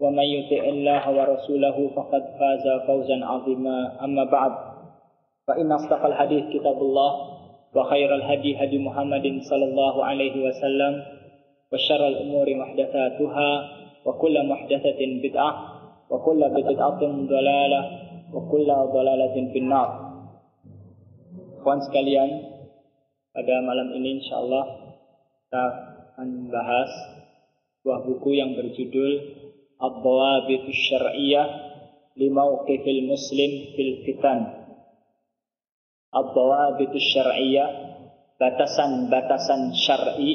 ومن يطع الله ورسوله فقد فاز فوزا عظيما. أما بعد فإن أصدق الحديث كتاب الله وخير الهدي هدي محمد صلى الله عليه وسلم وشر الأمور محدثاتها وكل محدثة بدعة وكل بدعة ضلالة وكل ضلالة في النار. Kawan sekalian, pada malam ini insya Allah kita akan membahas sebuah buku yang berjudul Ad-Dawabitus Syar'iyah Limauqifil Muslim fil Fitan Ad-Dawabitus Syar'iyah Batasan-batasan syar'i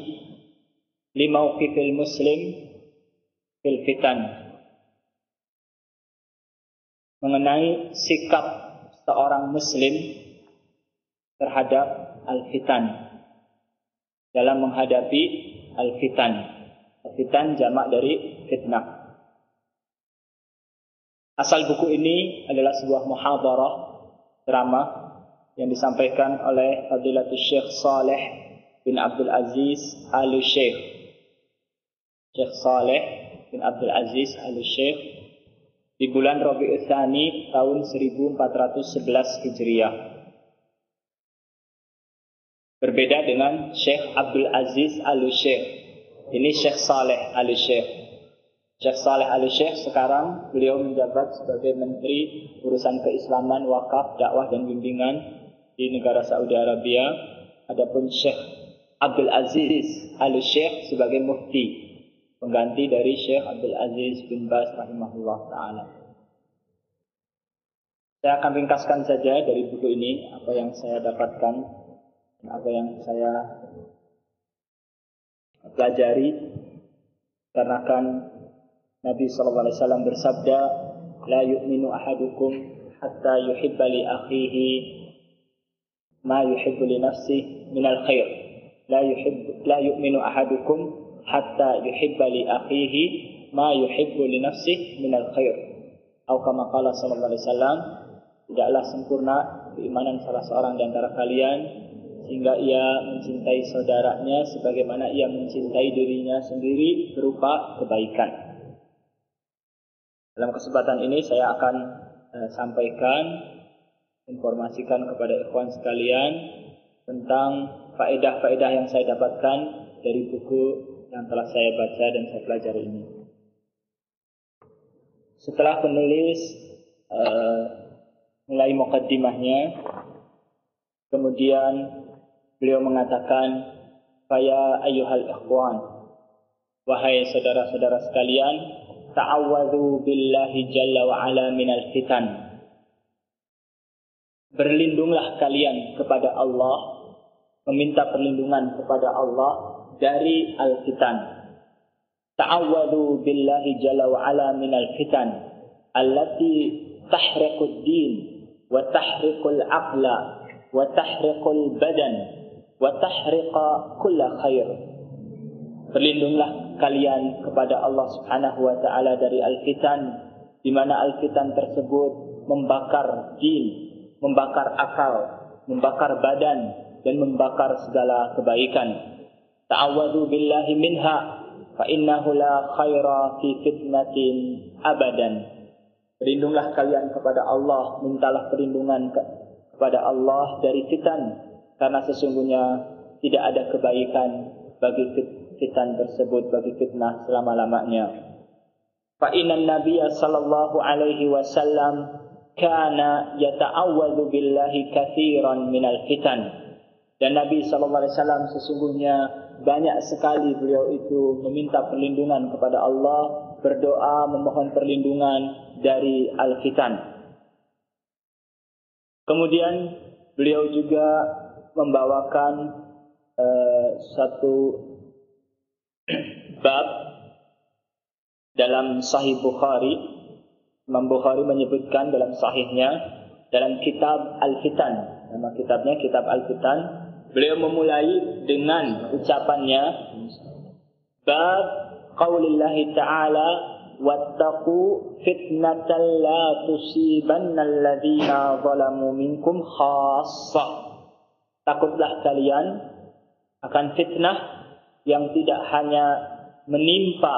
Limauqifil Muslim fil Fitan Mengenai sikap seorang Muslim terhadap al-fitan dalam menghadapi al-fitan. Al-fitan jamak dari fitnah. Asal buku ini adalah sebuah muhadarah ceramah yang disampaikan oleh Fadilatul Syekh Saleh bin Abdul Aziz Al Syekh. Syekh Saleh bin Abdul Aziz Al Syekh di bulan Rabiul Tsani tahun 1411 Hijriah. Berbeda dengan Syekh Abdul Aziz Al-Syekh. Ini Syekh Saleh Al-Syekh. Syekh Saleh Al-Syekh sekarang beliau menjabat sebagai Menteri Urusan Keislaman, Wakaf, Dakwah dan Bimbingan di negara Saudi Arabia. Adapun Syekh Abdul Aziz Al-Syekh sebagai Mufti. Pengganti dari Syekh Abdul Aziz bin Bas rahimahullah ta'ala. Saya akan ringkaskan saja dari buku ini apa yang saya dapatkan apa yang saya pelajari karena kan Nabi SAW bersabda la yu'minu ahadukum hatta yuhibba li akhihi ma yuhibbu li nafsihi min al khair la yuhibbu la yu'minu ahadukum hatta yuhibba li akhihi ma yuhibbu li nafsihi min al khair atau kama qala sallallahu tidaklah sempurna keimanan salah seorang di antara kalian sehingga ia mencintai saudaranya sebagaimana ia mencintai dirinya sendiri berupa kebaikan. Dalam kesempatan ini saya akan eh, sampaikan informasikan kepada ikhwan sekalian tentang faedah-faedah yang saya dapatkan dari buku yang telah saya baca dan saya pelajari ini. Setelah penulis eh, mulai mukaddimahnya, kemudian Beliau mengatakan, "Faya ayyuhal ikhwan, wahai saudara-saudara sekalian, ta'awwadhu billahi jalla wa ala minal fitan." Berlindunglah kalian kepada Allah, meminta perlindungan kepada Allah dari al-fitan. Ta'awwadhu billahi jalla wa ala minal fitan allati tahriqud din wa tahriqul aqla wa tahriqul badan wa tahriqa kulla khair. Berlindunglah kalian kepada Allah Subhanahu wa taala dari al-fitan di mana al-fitan tersebut membakar jin, membakar akal, membakar badan dan membakar segala kebaikan. Ta'awwadhu billahi minha fa innahu la khaira fi fitnatin abadan. Berlindunglah kalian kepada Allah, mintalah perlindungan kepada Allah dari fitan karena sesungguhnya tidak ada kebaikan bagi fitan tersebut bagi fitnah selama-lamanya. Fa inna Nabiy sallallahu alaihi wasallam kana yata'awwadhu billahi katsiran minal fitan. Dan Nabi SAW sesungguhnya banyak sekali beliau itu meminta perlindungan kepada Allah, berdoa memohon perlindungan dari al-fitan. Kemudian beliau juga membawakan uh, satu bab dalam Sahih Bukhari. Imam Bukhari menyebutkan dalam sahihnya dalam kitab Al-Fitan. Nama kitabnya Kitab Al-Fitan. Beliau memulai dengan ucapannya bab qaulillahi ta'ala wattaqu fitnatan la tusibanna alladhina zalamu minkum khassa takutlah kalian akan fitnah yang tidak hanya menimpa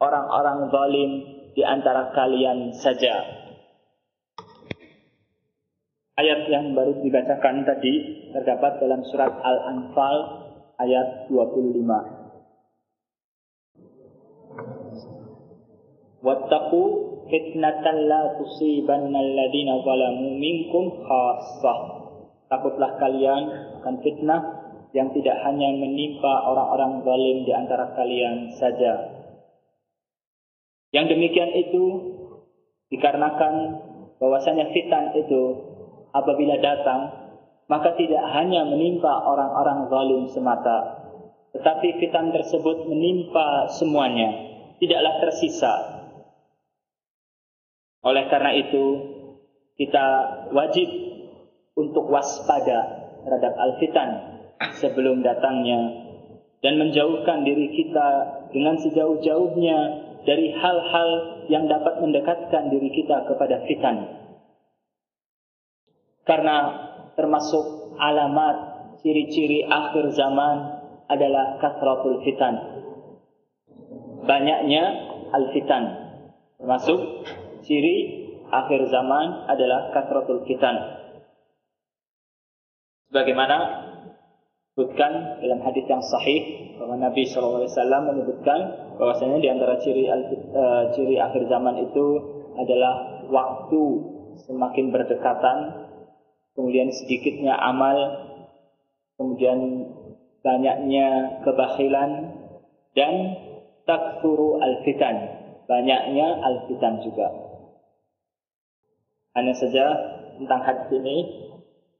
orang-orang zalim di antara kalian saja ayat yang baru dibacakan tadi terdapat dalam surat Al-Anfal ayat 25 Wattaqu fitnatan la tusibanna alladhina zalamu minkum khassah. Takutlah kalian akan fitnah yang tidak hanya menimpa orang-orang zalim di antara kalian saja. Yang demikian itu dikarenakan bahwasanya fitan itu apabila datang maka tidak hanya menimpa orang-orang zalim semata tetapi fitan tersebut menimpa semuanya tidaklah tersisa oleh karena itu, kita wajib untuk waspada terhadap al-fitan sebelum datangnya dan menjauhkan diri kita dengan sejauh-jauhnya dari hal-hal yang dapat mendekatkan diri kita kepada fitan. Karena termasuk alamat ciri-ciri akhir zaman adalah kasratul fitan. Banyaknya al-fitan. Termasuk ciri akhir zaman adalah kasratul fitan. Sebagaimana disebutkan dalam hadis yang sahih bahwa Nabi SAW menyebutkan bahwasanya di antara ciri uh, ciri akhir zaman itu adalah waktu semakin berdekatan, kemudian sedikitnya amal, kemudian banyaknya kebakhilan dan taksuru al-fitan, banyaknya al-fitan juga. Hanya saja tentang hadis ini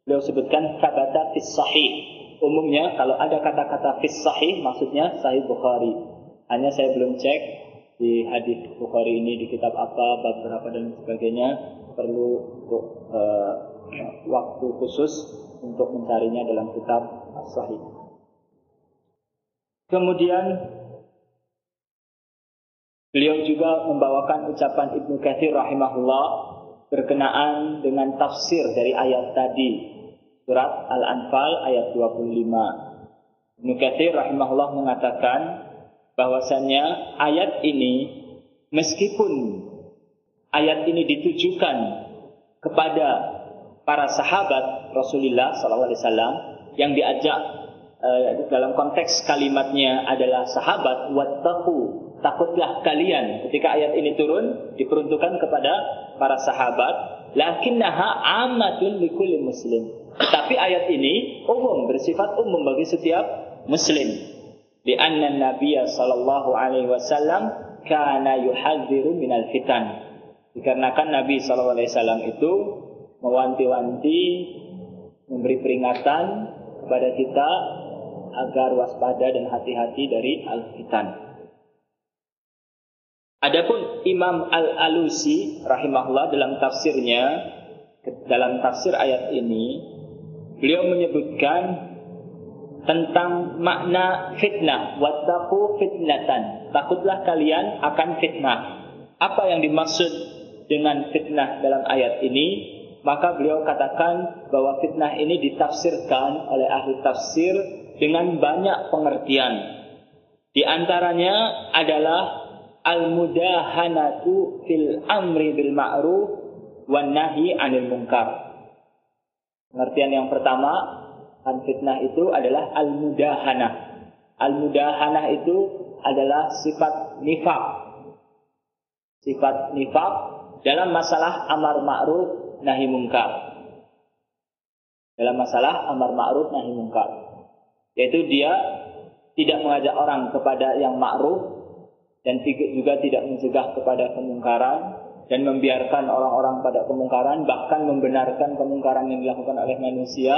beliau sebutkan kata fis sahih. Umumnya kalau ada kata-kata fis sahih maksudnya sahih Bukhari. Hanya saya belum cek di hadis Bukhari ini di kitab apa, bab berapa dan sebagainya perlu untuk uh, waktu khusus untuk mencarinya dalam kitab sahih. Kemudian beliau juga membawakan ucapan Ibnu Katsir rahimahullah berkenaan dengan tafsir dari ayat tadi surat Al-Anfal ayat 25. Ibnu Katsir rahimahullah mengatakan bahwasannya ayat ini meskipun ayat ini ditujukan kepada para sahabat Rasulullah SAW yang diajak uh, dalam konteks kalimatnya adalah sahabat wattaqu takutlah kalian ketika ayat ini turun diperuntukkan kepada para sahabat lakinnaha amatun likulli muslim. Tapi ayat ini umum bersifat umum bagi setiap muslim. Di anna nabiyya sallallahu alaihi wasallam kana yuhadziru minal fitan. Dikarenakan nabi sallallahu alaihi wasallam itu mewanti-wanti memberi peringatan kepada kita agar waspada dan hati-hati dari al-fitan. Adapun Imam Al-Alusi rahimahullah dalam tafsirnya dalam tafsir ayat ini beliau menyebutkan tentang makna fitnah. Wattaqu fitnatan. Takutlah kalian akan fitnah. Apa yang dimaksud dengan fitnah dalam ayat ini? Maka beliau katakan bahwa fitnah ini ditafsirkan oleh ahli tafsir dengan banyak pengertian. Di antaranya adalah al-mudahanatu fil amri bil ma'ruf wan nahi 'anil munkar. Pengertian yang pertama, an fitnah itu adalah al-mudahanah. Al-mudahanah itu adalah sifat nifak. Sifat nifak dalam masalah amar ma'ruf nahi mungkar. Dalam masalah amar ma'ruf nahi mungkar. Yaitu dia tidak mengajak orang kepada yang ma'ruf dan juga tidak mencegah kepada kemungkaran dan membiarkan orang-orang pada kemungkaran bahkan membenarkan kemungkaran yang dilakukan oleh manusia.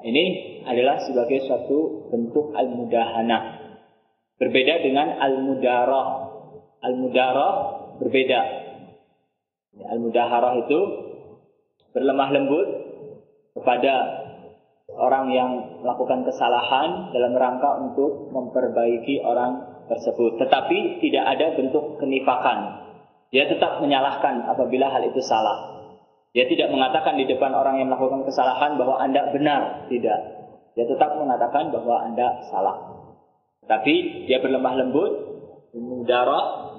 Ini adalah sebagai suatu bentuk al-mudahana. Berbeda dengan al-mudarah. Al-mudarah berbeda. Al-mudaharah itu berlemah lembut kepada orang yang melakukan kesalahan dalam rangka untuk memperbaiki orang tersebut. Tetapi tidak ada bentuk kenifakan. Dia tetap menyalahkan apabila hal itu salah. Dia tidak mengatakan di depan orang yang melakukan kesalahan bahwa Anda benar. Tidak. Dia tetap mengatakan bahwa Anda salah. Tapi dia berlemah lembut, mudarah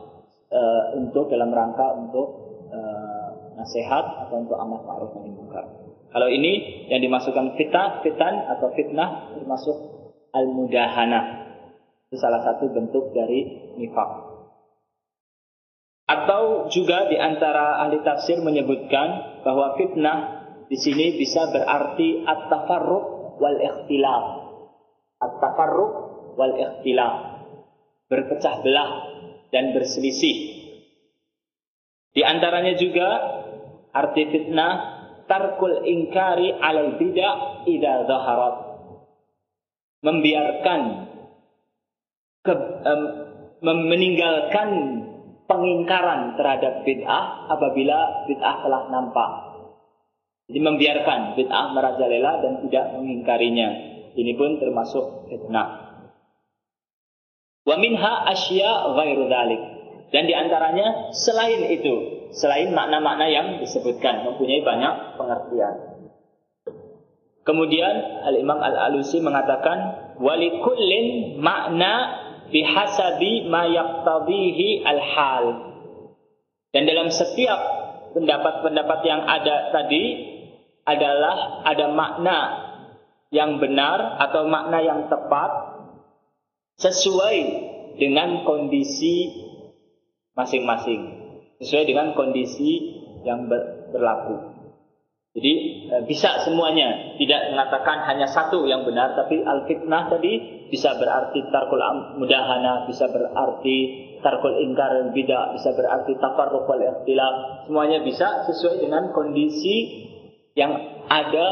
e, untuk dalam rangka untuk e, nasihat atau untuk amal ma'ruf nahi munkar. Kalau ini yang dimasukkan fitnah, fitan atau fitnah termasuk al-mudahana. Itu salah satu bentuk dari nifak. Atau juga di antara ahli tafsir menyebutkan bahwa fitnah di sini bisa berarti at-tafarruq wal ikhtilaf. At-tafarruq wal ikhtilaf. Berpecah belah dan berselisih. Di antaranya juga arti fitnah tarkul ingkari alal bidah idza zaharat. Membiarkan ke, um, meninggalkan pengingkaran terhadap bid'ah apabila bid'ah telah nampak. Jadi membiarkan bid'ah merajalela dan tidak mengingkarinya. Ini pun termasuk fitnah. Wa minha asya ghairu dhalik. Dan di antaranya selain itu, selain makna-makna yang disebutkan mempunyai banyak pengertian. Kemudian Al-Imam Al-Alusi mengatakan walikullin makna bihasabi ma yaqtadihi al-hal. Dan dalam setiap pendapat-pendapat yang ada tadi adalah ada makna yang benar atau makna yang tepat sesuai dengan kondisi masing-masing sesuai dengan kondisi yang berlaku. Jadi e, bisa semuanya, tidak mengatakan hanya satu yang benar, tapi al-fitnah tadi bisa berarti tarkul mudahana, bisa berarti tarkul ingkar bidah, bisa berarti tafarruq wal ikhtilaf. Semuanya bisa sesuai dengan kondisi yang ada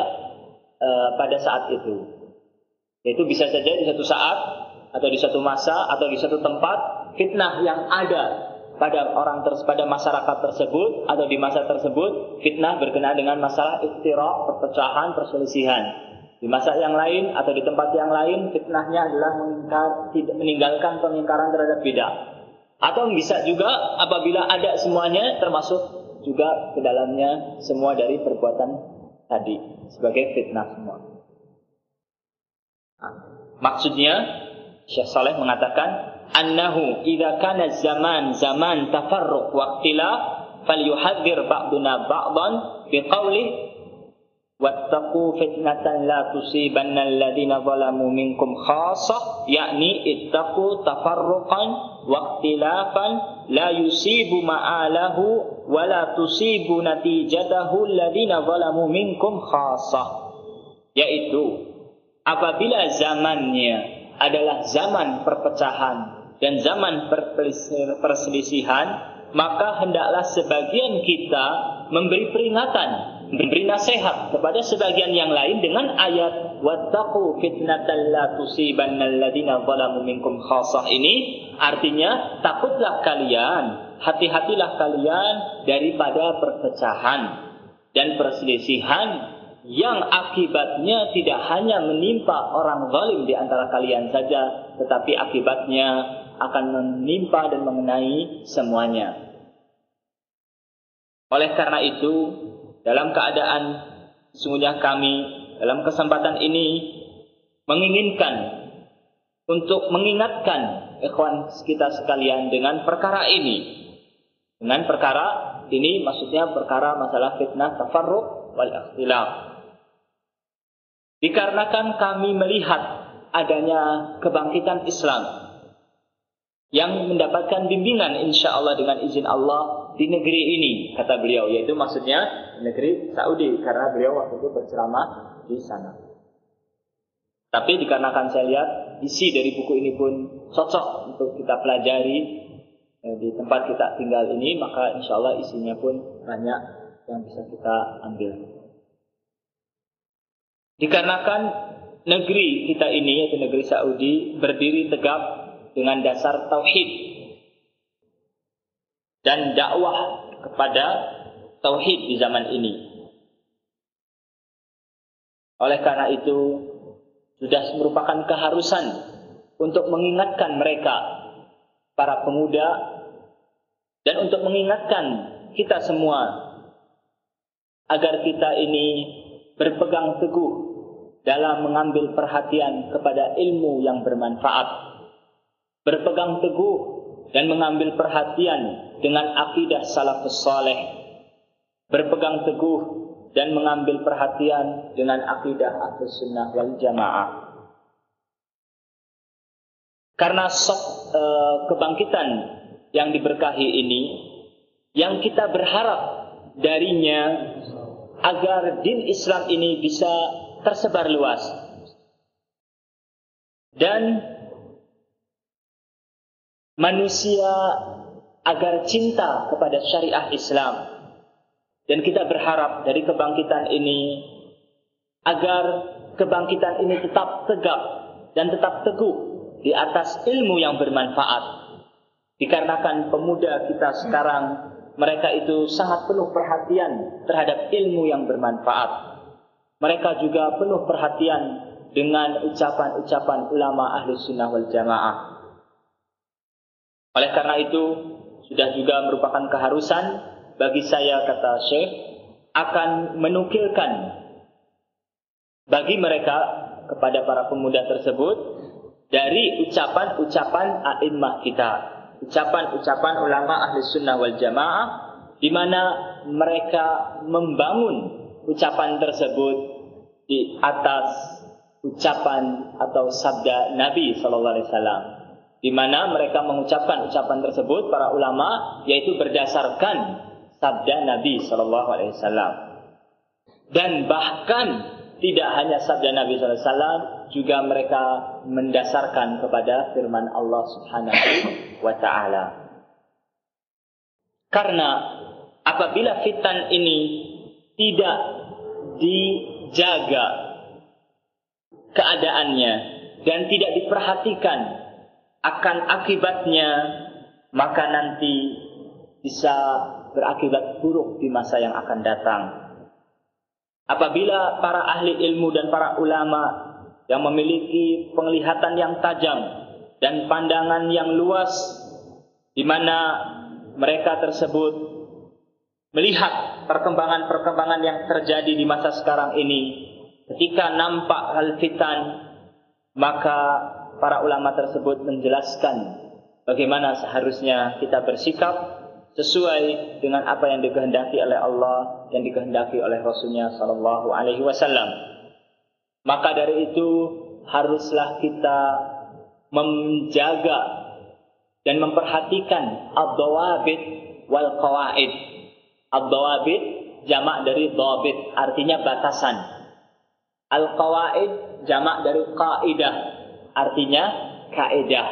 uh, pada saat itu. Yaitu bisa saja di satu saat atau di satu masa atau di satu tempat fitnah yang ada pada orang ter pada masyarakat tersebut atau di masa tersebut fitnah berkenaan dengan masalah iftiraq, perpecahan, perselisihan. Di masa yang lain atau di tempat yang lain fitnahnya adalah mengingkar, meninggalkan pengingkaran terhadap bidah. Atau bisa juga apabila ada semuanya termasuk juga ke dalamnya semua dari perbuatan tadi sebagai fitnah semua. Nah, maksudnya Syekh Saleh mengatakan annahu idza kana zaman zaman tafarruq wa ikhtilaf falyuhadzir ba'duna ba'dan biqaulih wattaqu fitnatan la tusibanna alladhina zalamu minkum khassah yakni ittaqu tafarruqan wa ikhtilafan la yusibu ma'alahu wa la tusibu natijatahu alladhina zalamu minkum khassah yaitu apabila zamannya adalah zaman perpecahan dan zaman perselisihan, maka hendaklah sebagian kita memberi peringatan, memberi nasihat kepada sebagian yang lain dengan ayat wattaqu fitnatan la tusibanna alladziina zalamu minkum ini. Artinya takutlah kalian, hati-hatilah kalian daripada perpecahan dan perselisihan yang akibatnya tidak hanya menimpa orang zalim di antara kalian saja, tetapi akibatnya akan menimpa dan mengenai semuanya. Oleh karena itu, dalam keadaan sesungguhnya kami dalam kesempatan ini menginginkan untuk mengingatkan ikhwan kita sekalian dengan perkara ini. Dengan perkara ini maksudnya perkara masalah fitnah tafarruq wal ikhtilaf. Dikarenakan kami melihat adanya kebangkitan Islam yang mendapatkan bimbingan insya Allah dengan izin Allah di negeri ini kata beliau yaitu maksudnya negeri Saudi karena beliau waktu itu berceramah di sana. Tapi dikarenakan saya lihat isi dari buku ini pun cocok untuk kita pelajari eh, di tempat kita tinggal ini maka insya Allah isinya pun banyak yang bisa kita ambil. Dikarenakan negeri kita ini yaitu negeri Saudi berdiri tegak dengan dasar tauhid dan dakwah kepada tauhid di zaman ini. Oleh karena itu, sudah merupakan keharusan untuk mengingatkan mereka, para pemuda, dan untuk mengingatkan kita semua agar kita ini berpegang teguh dalam mengambil perhatian kepada ilmu yang bermanfaat. Berpegang teguh dan mengambil perhatian dengan akidah salafus saleh berpegang teguh dan mengambil perhatian dengan akidah ahlus sunnah wal jamaah karena sok, e, kebangkitan yang diberkahi ini yang kita berharap darinya agar din Islam ini bisa tersebar luas dan manusia agar cinta kepada syariah Islam. Dan kita berharap dari kebangkitan ini agar kebangkitan ini tetap tegak dan tetap teguh di atas ilmu yang bermanfaat. Dikarenakan pemuda kita sekarang mereka itu sangat penuh perhatian terhadap ilmu yang bermanfaat. Mereka juga penuh perhatian dengan ucapan-ucapan ulama ahli sunnah wal jamaah. Oleh karena itu, sudah juga merupakan keharusan bagi saya kata Syekh akan menukilkan bagi mereka kepada para pemuda tersebut dari ucapan-ucapan a'immah kita, ucapan-ucapan ulama ahli sunnah wal jamaah di mana mereka membangun ucapan tersebut di atas ucapan atau sabda Nabi Sallallahu Alaihi Wasallam di mana mereka mengucapkan ucapan tersebut para ulama yaitu berdasarkan sabda Nabi Shallallahu Alaihi Wasallam. Dan bahkan tidak hanya sabda Nabi Shallallahu Alaihi Wasallam juga mereka mendasarkan kepada firman Allah Subhanahu Wa Taala. Karena apabila fitan ini tidak dijaga keadaannya dan tidak diperhatikan akan akibatnya maka nanti bisa berakibat buruk di masa yang akan datang. Apabila para ahli ilmu dan para ulama yang memiliki penglihatan yang tajam dan pandangan yang luas di mana mereka tersebut melihat perkembangan-perkembangan yang terjadi di masa sekarang ini ketika nampak hal fitan maka para ulama tersebut menjelaskan bagaimana seharusnya kita bersikap sesuai dengan apa yang dikehendaki oleh Allah dan dikehendaki oleh Rasulnya Sallallahu Alaihi Wasallam. Maka dari itu haruslah kita menjaga dan memperhatikan ad-dawabit wal qawaid. Ad-dawabit jamak dari dawabit artinya batasan. Al-qawaid jamak dari kaidah artinya kaedah.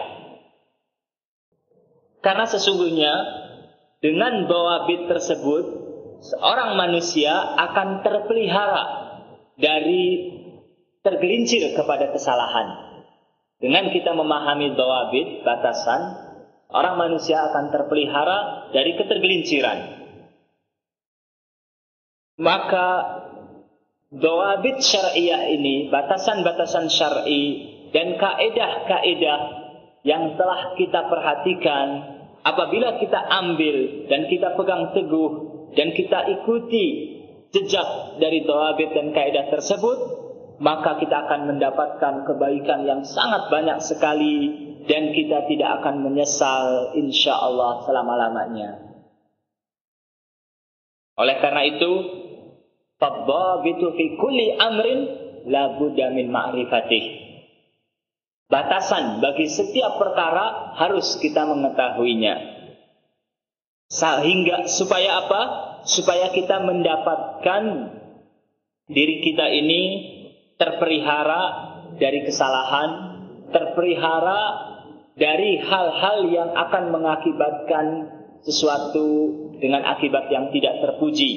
Karena sesungguhnya dengan bawabit tersebut seorang manusia akan terpelihara dari tergelincir kepada kesalahan. Dengan kita memahami bawabit batasan, orang manusia akan terpelihara dari ketergelinciran. Maka Dawabit syariah ini, batasan-batasan syar'i dan kaedah-kaedah yang telah kita perhatikan apabila kita ambil dan kita pegang teguh dan kita ikuti jejak dari tawabit dan kaedah tersebut maka kita akan mendapatkan kebaikan yang sangat banyak sekali dan kita tidak akan menyesal insya Allah selama-lamanya. Oleh karena itu, fadhabitu fi kulli amrin min ma'rifatih. Batasan bagi setiap perkara harus kita mengetahuinya. Sehingga supaya apa? Supaya kita mendapatkan diri kita ini terpelihara dari kesalahan, terpelihara dari hal-hal yang akan mengakibatkan sesuatu dengan akibat yang tidak terpuji.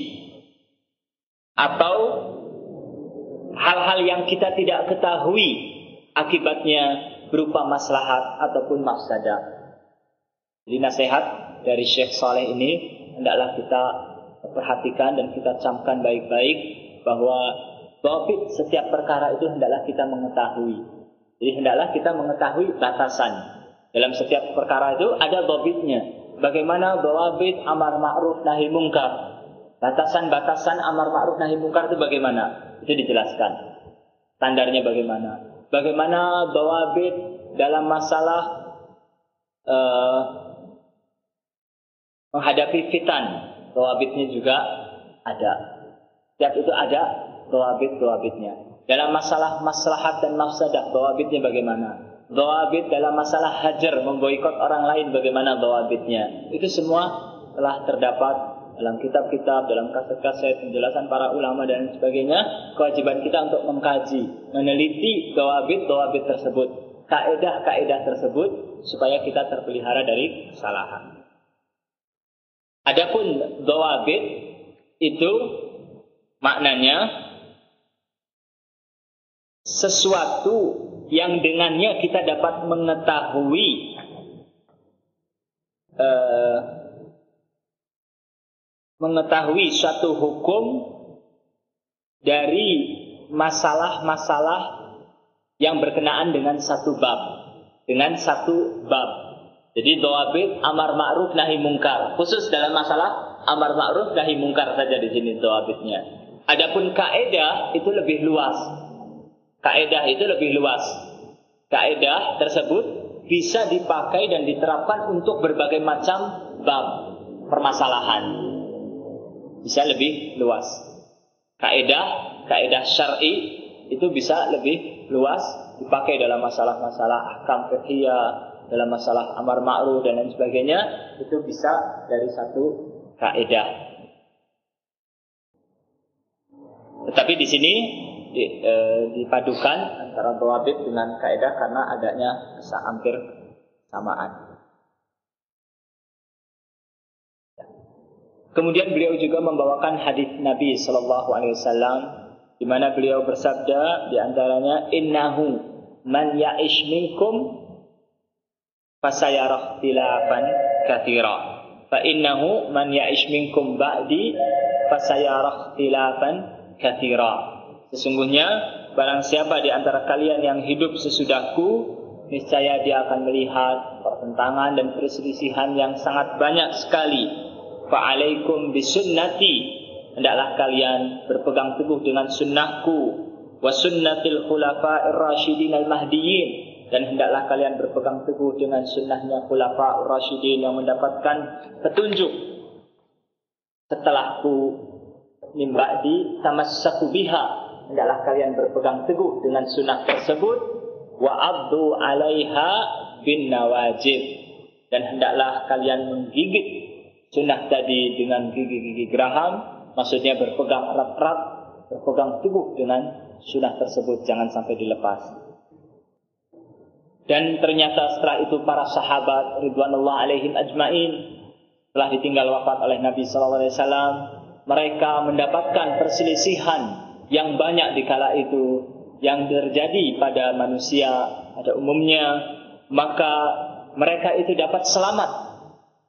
Atau hal-hal yang kita tidak ketahui akibatnya berupa maslahat ataupun mafsadah. Jadi nasihat dari Syekh Saleh ini hendaklah kita perhatikan dan kita camkan baik-baik bahwa Dobit setiap perkara itu hendaklah kita mengetahui. Jadi hendaklah kita mengetahui batasan. Dalam setiap perkara itu ada dobitnya. Bagaimana dawabit amar ma'ruf nahi mungkar. Batasan-batasan amar ma'ruf nahi mungkar itu bagaimana? Itu dijelaskan. Standarnya bagaimana? Bagaimana dawabit dalam masalah uh, menghadapi fitan. Dawabitnya juga ada. Setiap itu ada doabit-doabitnya. Dalam masalah maslahat dan mafsadah, doabitnya bagaimana? Doabit dalam masalah hajar, memboikot orang lain, bagaimana doabitnya? Itu semua telah terdapat dalam kitab-kitab, dalam kaset-kaset, penjelasan para ulama dan sebagainya. Kewajiban kita untuk mengkaji, meneliti doabit-doabit tersebut, kaedah-kaedah tersebut, supaya kita terpelihara dari kesalahan. Adapun doabit itu maknanya sesuatu yang dengannya kita dapat mengetahui uh, mengetahui suatu hukum dari masalah-masalah yang berkenaan dengan satu bab dengan satu bab jadi doabit amar ma'ruf nahi mungkar khusus dalam masalah amar ma'ruf nahi mungkar saja di sini doabitnya adapun kaidah itu lebih luas Kaedah itu lebih luas. Kaedah tersebut bisa dipakai dan diterapkan untuk berbagai macam bab permasalahan. Bisa lebih luas. Kaedah, kaedah syar'i itu bisa lebih luas dipakai dalam masalah-masalah ahkam fikih, dalam masalah amar ma'ruf dan lain sebagainya, itu bisa dari satu kaedah. Tetapi di sini di, e, dipadukan antara dawabit dengan kaidah karena adanya hampir samaan. Kemudian beliau juga membawakan hadis Nabi Shallallahu Alaihi Wasallam di mana beliau bersabda di antaranya innahu man ya'ish minkum fasayarah tilafan kathira fa innahu man ya'ish minkum ba'di fasayarah tilafan kathira Sesungguhnya barang siapa di antara kalian yang hidup sesudahku, niscaya dia akan melihat pertentangan dan perselisihan yang sangat banyak sekali. Fa'alaikum bisunnati. Hendaklah kalian berpegang teguh dengan sunnahku. Wa sunnatil khulafa'ir rasyidin al-mahdiyyin. Dan hendaklah kalian berpegang teguh dengan sunnahnya khulafa'ur rasyidin yang mendapatkan petunjuk. Setelahku nimba'di tamassaku biha. Hendaklah kalian berpegang teguh dengan sunnah tersebut. Wa abdu alaiha bin nawajib. Dan hendaklah kalian menggigit sunnah tadi dengan gigi-gigi geraham maksudnya berpegang erat-erat berpegang teguh dengan sunnah tersebut jangan sampai dilepas. Dan ternyata setelah itu para sahabat ridwanullah alaihim ajmain telah ditinggal wafat oleh Nabi wasallam. Mereka mendapatkan perselisihan yang banyak di kala itu yang terjadi pada manusia pada umumnya. Maka mereka itu dapat selamat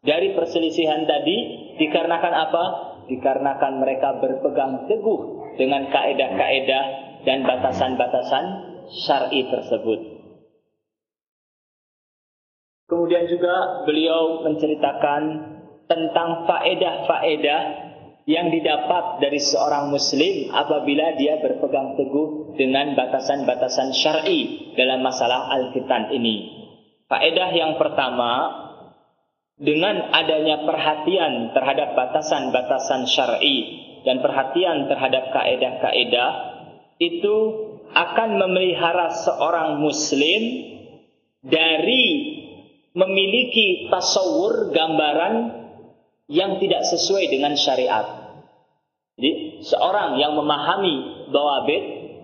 dari perselisihan tadi dikarenakan apa? Dikarenakan mereka berpegang teguh dengan kaedah-kaedah dan batasan-batasan syar'i tersebut. Kemudian juga beliau menceritakan tentang faedah-faedah yang didapat dari seorang muslim apabila dia berpegang teguh dengan batasan-batasan syar'i dalam masalah al-fitan ini. Faedah yang pertama, dengan adanya perhatian terhadap batasan-batasan syar'i dan perhatian terhadap kaedah-kaedah itu akan memelihara seorang muslim dari memiliki tasawur gambaran yang tidak sesuai dengan syariat. Jadi seorang yang memahami dawabit,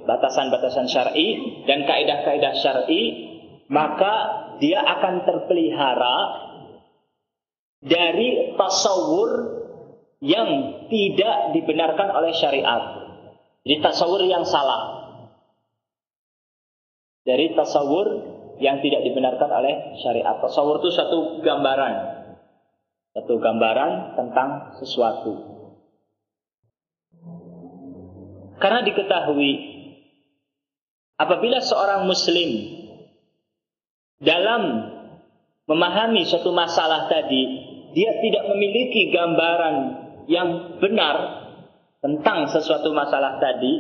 batasan-batasan syar'i dan kaidah-kaidah syar'i, maka dia akan terpelihara dari tasawur yang tidak dibenarkan oleh syariat. Jadi tasawur yang salah. Dari tasawur yang tidak dibenarkan oleh syariat. Tasawur itu satu gambaran. Satu gambaran tentang sesuatu. Karena diketahui apabila seorang muslim dalam memahami suatu masalah tadi, dia tidak memiliki gambaran yang benar tentang sesuatu masalah tadi,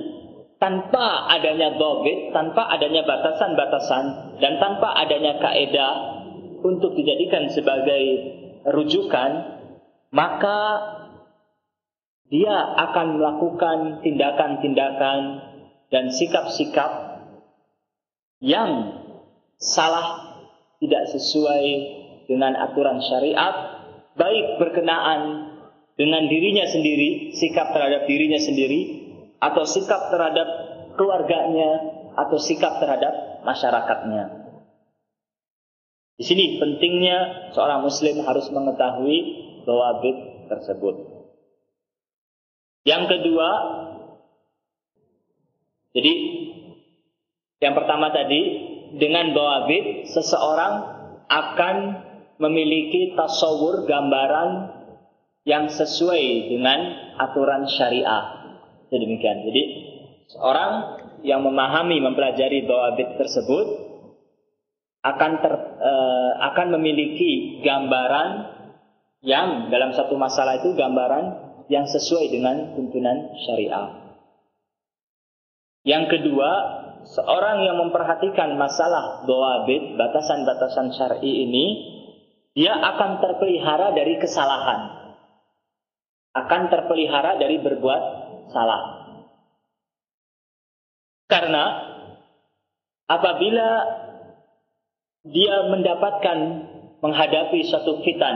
tanpa adanya dobit, tanpa adanya batasan-batasan, dan tanpa adanya kaedah untuk dijadikan sebagai rujukan, maka dia akan melakukan tindakan-tindakan dan sikap-sikap yang salah, tidak sesuai dengan aturan syariat, baik berkenaan dengan dirinya sendiri, sikap terhadap dirinya sendiri, atau sikap terhadap keluarganya atau sikap terhadap masyarakatnya. Di sini pentingnya seorang muslim harus mengetahui bid tersebut. Yang kedua, jadi yang pertama tadi dengan bid seseorang akan memiliki tasawur gambaran yang sesuai dengan aturan syariah Sedemikian. Jadi seorang yang memahami, mempelajari bawabit tersebut akan ter, e, akan memiliki gambaran yang dalam satu masalah itu gambaran yang sesuai dengan tuntunan syariah. Yang kedua, seorang yang memperhatikan masalah bawabit, batasan-batasan syar'i ini, dia akan terpelihara dari kesalahan. Akan terpelihara dari berbuat salah. Karena apabila dia mendapatkan menghadapi suatu fitan,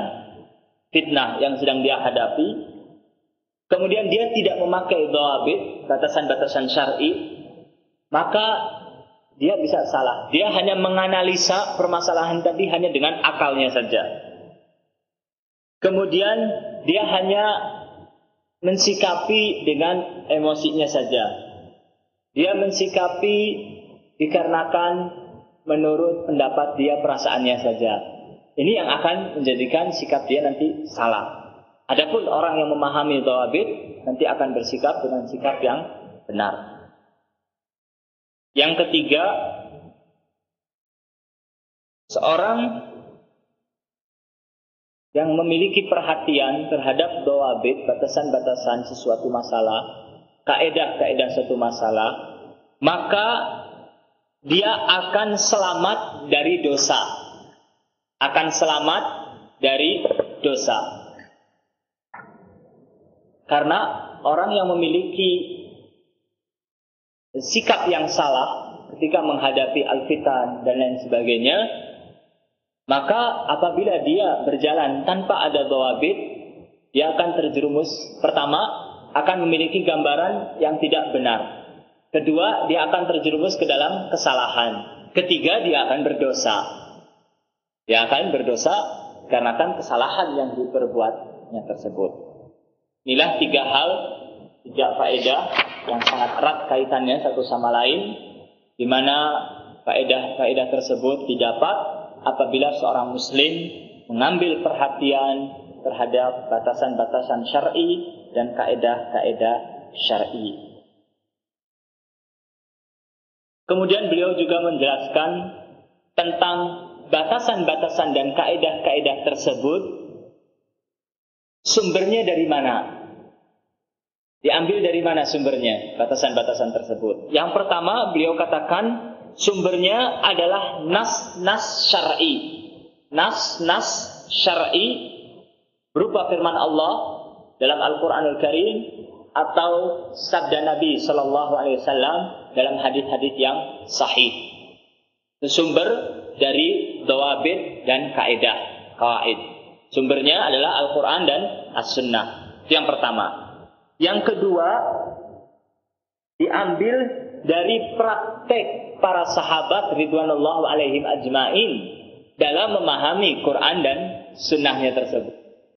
fitnah yang sedang dia hadapi, kemudian dia tidak memakai dawabit, batasan-batasan syar'i, maka dia bisa salah. Dia hanya menganalisa permasalahan tadi hanya dengan akalnya saja. Kemudian dia hanya mensikapi dengan emosinya saja. Dia mensikapi dikarenakan menurut pendapat dia perasaannya saja. Ini yang akan menjadikan sikap dia nanti salah. Adapun orang yang memahami tawabid nanti akan bersikap dengan sikap yang benar. Yang ketiga, seorang yang memiliki perhatian terhadap doabit, batasan-batasan sesuatu masalah, kaedah-kaedah suatu masalah, maka dia akan selamat dari dosa. Akan selamat dari dosa. Karena orang yang memiliki sikap yang salah ketika menghadapi alfitan dan lain sebagainya, maka apabila dia berjalan tanpa ada bawabit, dia akan terjerumus. Pertama, akan memiliki gambaran yang tidak benar. Kedua, dia akan terjerumus ke dalam kesalahan. Ketiga, dia akan berdosa. Dia akan berdosa karena kan kesalahan yang diperbuatnya tersebut. Inilah tiga hal, tiga faedah yang sangat erat kaitannya satu sama lain, di mana faedah-faedah tersebut didapat apabila seorang muslim mengambil perhatian terhadap batasan-batasan syar'i dan kaedah-kaedah syar'i. Kemudian beliau juga menjelaskan tentang batasan-batasan dan kaedah-kaedah tersebut sumbernya dari mana? Diambil dari mana sumbernya batasan-batasan tersebut? Yang pertama beliau katakan sumbernya adalah nas-nas syar'i. Nas-nas syar'i berupa firman Allah dalam Al-Qur'anul Karim atau sabda Nabi sallallahu alaihi wasallam dalam hadis-hadis yang sahih. Sumber dari dawabit dan kaidah, kaid. Sumbernya adalah Al-Quran dan As-Sunnah. Itu yang pertama. Yang kedua, diambil dari praktek para sahabat ridwanullah alaihim ajmain dalam memahami Quran dan sunnahnya tersebut.